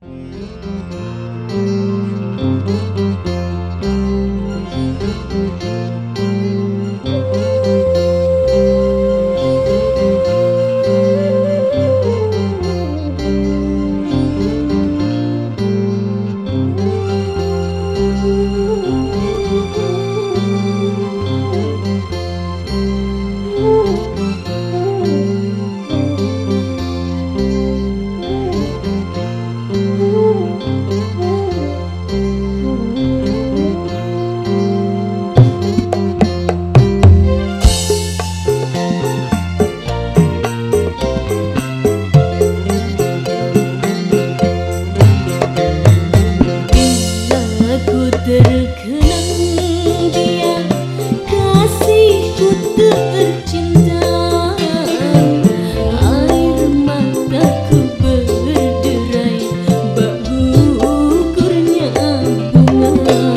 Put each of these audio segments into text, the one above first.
Música Terkenang dia kasih kasihku tercinta Air mataku berderai bak gugurnya bunga.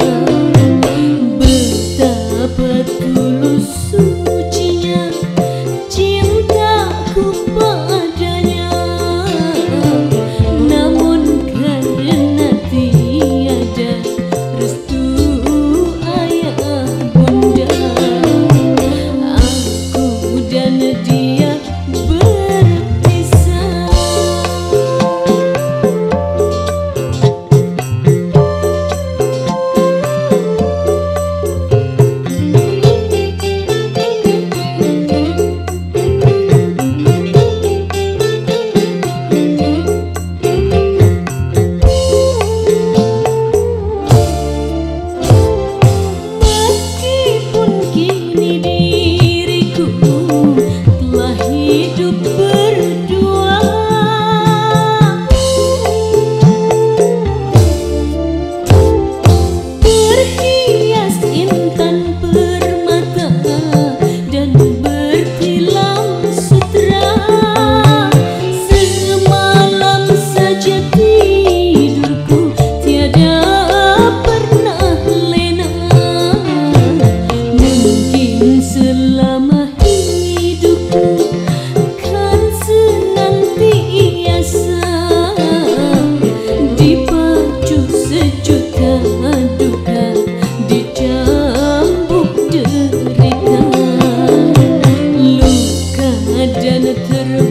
Betapa tulus good